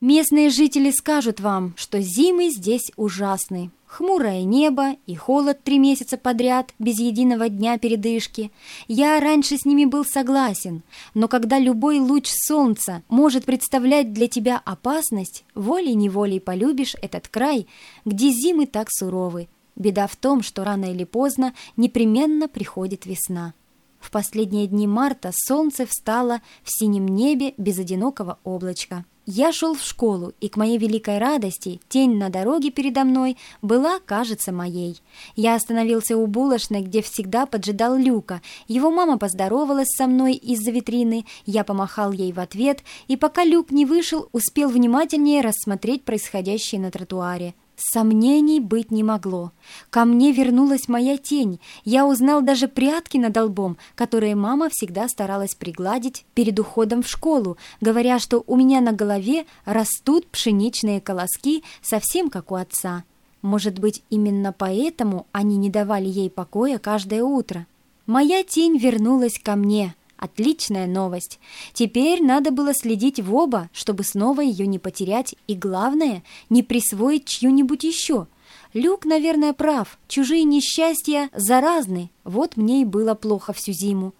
Местные жители скажут вам, что зимы здесь ужасны. Хмурое небо и холод три месяца подряд, без единого дня передышки. Я раньше с ними был согласен, но когда любой луч солнца может представлять для тебя опасность, волей-неволей полюбишь этот край, где зимы так суровы. Беда в том, что рано или поздно непременно приходит весна. В последние дни марта солнце встало в синем небе без одинокого облачка. Я шел в школу, и к моей великой радости тень на дороге передо мной была, кажется, моей. Я остановился у булочной, где всегда поджидал Люка. Его мама поздоровалась со мной из-за витрины, я помахал ей в ответ, и пока Люк не вышел, успел внимательнее рассмотреть происходящее на тротуаре. Сомнений быть не могло. Ко мне вернулась моя тень. Я узнал даже прятки над лбом, которые мама всегда старалась пригладить перед уходом в школу, говоря, что у меня на голове растут пшеничные колоски, совсем как у отца. Может быть, именно поэтому они не давали ей покоя каждое утро. Моя тень вернулась ко мне, Отличная новость. Теперь надо было следить в оба, чтобы снова ее не потерять, и главное, не присвоить чью-нибудь еще. Люк, наверное, прав. Чужие несчастья заразны. Вот мне и было плохо всю зиму.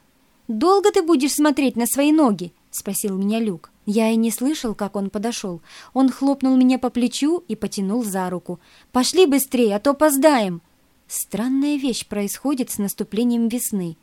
«Долго ты будешь смотреть на свои ноги?» — спросил меня Люк. Я и не слышал, как он подошел. Он хлопнул меня по плечу и потянул за руку. «Пошли быстрее, а то опоздаем!» Странная вещь происходит с наступлением весны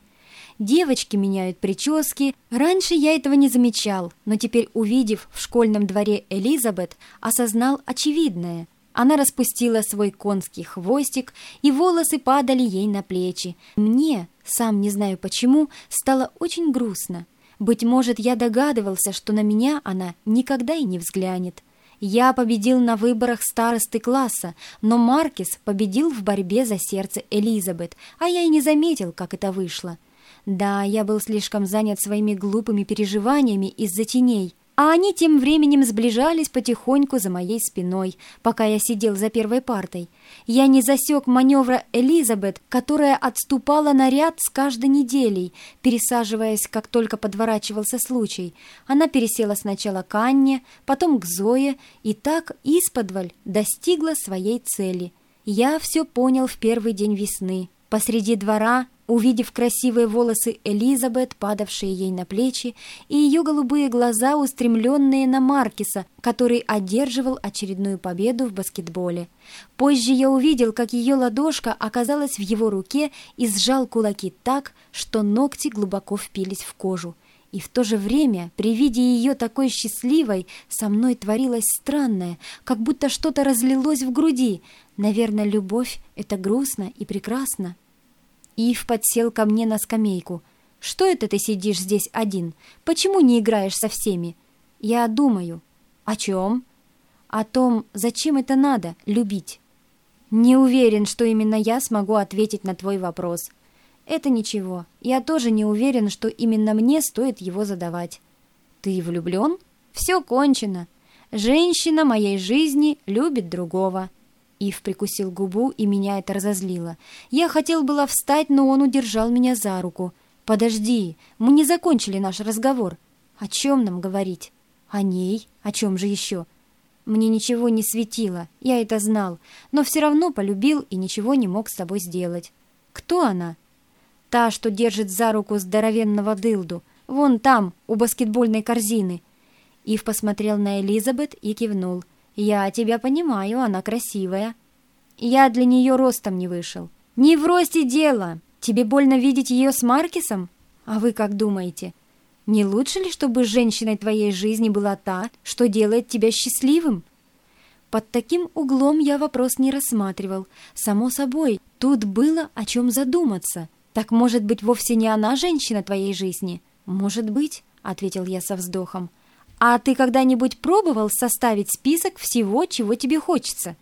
девочки меняют прически. Раньше я этого не замечал, но теперь, увидев в школьном дворе Элизабет, осознал очевидное. Она распустила свой конский хвостик, и волосы падали ей на плечи. Мне, сам не знаю почему, стало очень грустно. Быть может, я догадывался, что на меня она никогда и не взглянет. Я победил на выборах старосты класса, но Маркис победил в борьбе за сердце Элизабет, а я и не заметил, как это вышло. Да, я был слишком занят своими глупыми переживаниями из-за теней, а они тем временем сближались потихоньку за моей спиной, пока я сидел за первой партой. Я не засек маневра Элизабет, которая отступала на ряд с каждой неделей, пересаживаясь, как только подворачивался случай. Она пересела сначала к Анне, потом к Зое, и так исподволь достигла своей цели. Я все понял в первый день весны. Посреди двора Увидев красивые волосы Элизабет, падавшие ей на плечи, и ее голубые глаза, устремленные на Маркиса, который одерживал очередную победу в баскетболе. Позже я увидел, как ее ладошка оказалась в его руке и сжал кулаки так, что ногти глубоко впились в кожу. И в то же время, при виде ее такой счастливой, со мной творилось странное, как будто что-то разлилось в груди. Наверное, любовь — это грустно и прекрасно. Ив подсел ко мне на скамейку. «Что это ты сидишь здесь один? Почему не играешь со всеми?» «Я думаю». «О чем?» «О том, зачем это надо, любить». «Не уверен, что именно я смогу ответить на твой вопрос». «Это ничего. Я тоже не уверен, что именно мне стоит его задавать». «Ты влюблен?» «Все кончено. Женщина моей жизни любит другого». Ив прикусил губу, и меня это разозлило. Я хотел было встать, но он удержал меня за руку. «Подожди, мы не закончили наш разговор. О чем нам говорить?» «О ней? О чем же еще?» Мне ничего не светило, я это знал, но все равно полюбил и ничего не мог с собой сделать. «Кто она?» «Та, что держит за руку здоровенного дылду. Вон там, у баскетбольной корзины». Ив посмотрел на Элизабет и кивнул – «Я тебя понимаю, она красивая». «Я для нее ростом не вышел». «Не в росте дело. Тебе больно видеть ее с Маркисом? А вы как думаете? Не лучше ли, чтобы женщиной твоей жизни была та, что делает тебя счастливым?» Под таким углом я вопрос не рассматривал. Само собой, тут было о чем задуматься. Так, может быть, вовсе не она женщина твоей жизни? «Может быть», — ответил я со вздохом. А ты когда-нибудь пробовал составить список всего, чего тебе хочется?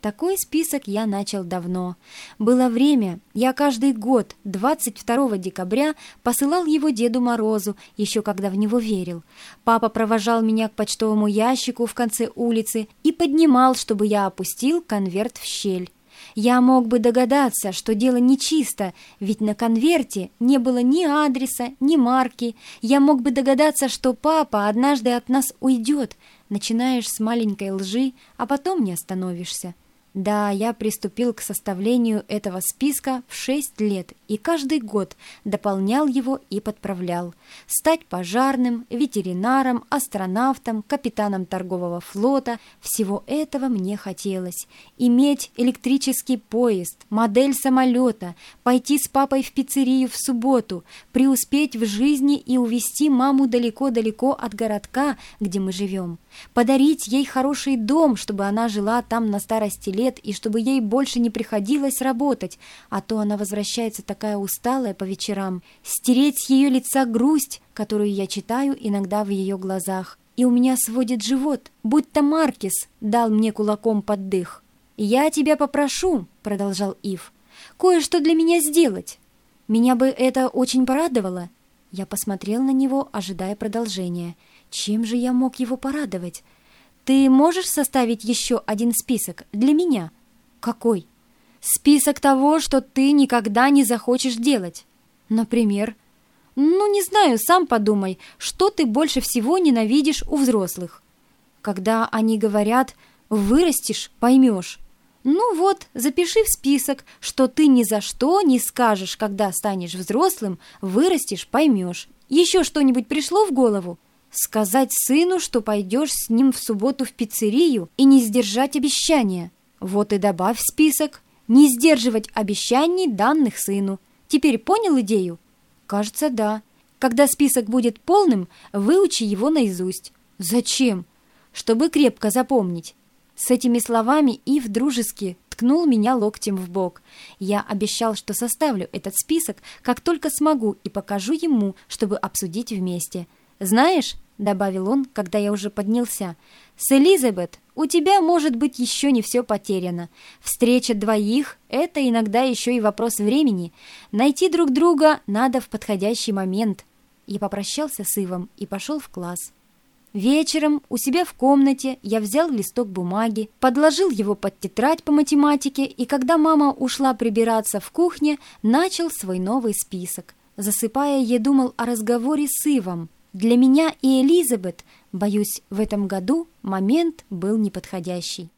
Такой список я начал давно. Было время, я каждый год, 22 декабря, посылал его Деду Морозу, еще когда в него верил. Папа провожал меня к почтовому ящику в конце улицы и поднимал, чтобы я опустил конверт в щель. Я мог бы догадаться, что дело нечисто, ведь на конверте не было ни адреса, ни марки. Я мог бы догадаться, что папа однажды от нас уйдет, Начинаешь с маленькой лжи, а потом не остановишься. Да, я приступил к составлению этого списка в 6 лет и каждый год дополнял его и подправлял. Стать пожарным, ветеринаром, астронавтом, капитаном торгового флота – всего этого мне хотелось. Иметь электрический поезд, модель самолета, пойти с папой в пиццерию в субботу, преуспеть в жизни и увезти маму далеко-далеко от городка, где мы живем. Подарить ей хороший дом, чтобы она жила там на старости лет, лет и чтобы ей больше не приходилось работать, а то она возвращается такая усталая по вечерам. Стереть с ее лица грусть, которую я читаю иногда в ее глазах. И у меня сводит живот, будь-то Маркис дал мне кулаком под дых. «Я тебя попрошу», — продолжал Ив, — «кое-что для меня сделать. Меня бы это очень порадовало». Я посмотрел на него, ожидая продолжения. Чем же я мог его порадовать? Ты можешь составить еще один список для меня? Какой? Список того, что ты никогда не захочешь делать. Например? Ну, не знаю, сам подумай, что ты больше всего ненавидишь у взрослых. Когда они говорят «вырастешь, поймешь». Ну вот, запиши в список, что ты ни за что не скажешь, когда станешь взрослым, вырастешь, поймешь. Еще что-нибудь пришло в голову? Сказать сыну, что пойдешь с ним в субботу в пиццерию и не сдержать обещания. Вот и добавь в список. Не сдерживать обещаний, данных сыну. Теперь понял идею? Кажется, да. Когда список будет полным, выучи его наизусть. Зачем? Чтобы крепко запомнить. С этими словами Ив дружески ткнул меня локтем в бок. Я обещал, что составлю этот список, как только смогу, и покажу ему, чтобы обсудить вместе. Знаешь, — добавил он, когда я уже поднялся. «С Элизабет у тебя, может быть, еще не все потеряно. Встреча двоих — это иногда еще и вопрос времени. Найти друг друга надо в подходящий момент». Я попрощался с Ивом и пошел в класс. Вечером у себя в комнате я взял листок бумаги, подложил его под тетрадь по математике, и когда мама ушла прибираться в кухне, начал свой новый список. Засыпая, я думал о разговоре с Ивом, для меня и Элизабет, боюсь, в этом году момент был неподходящий.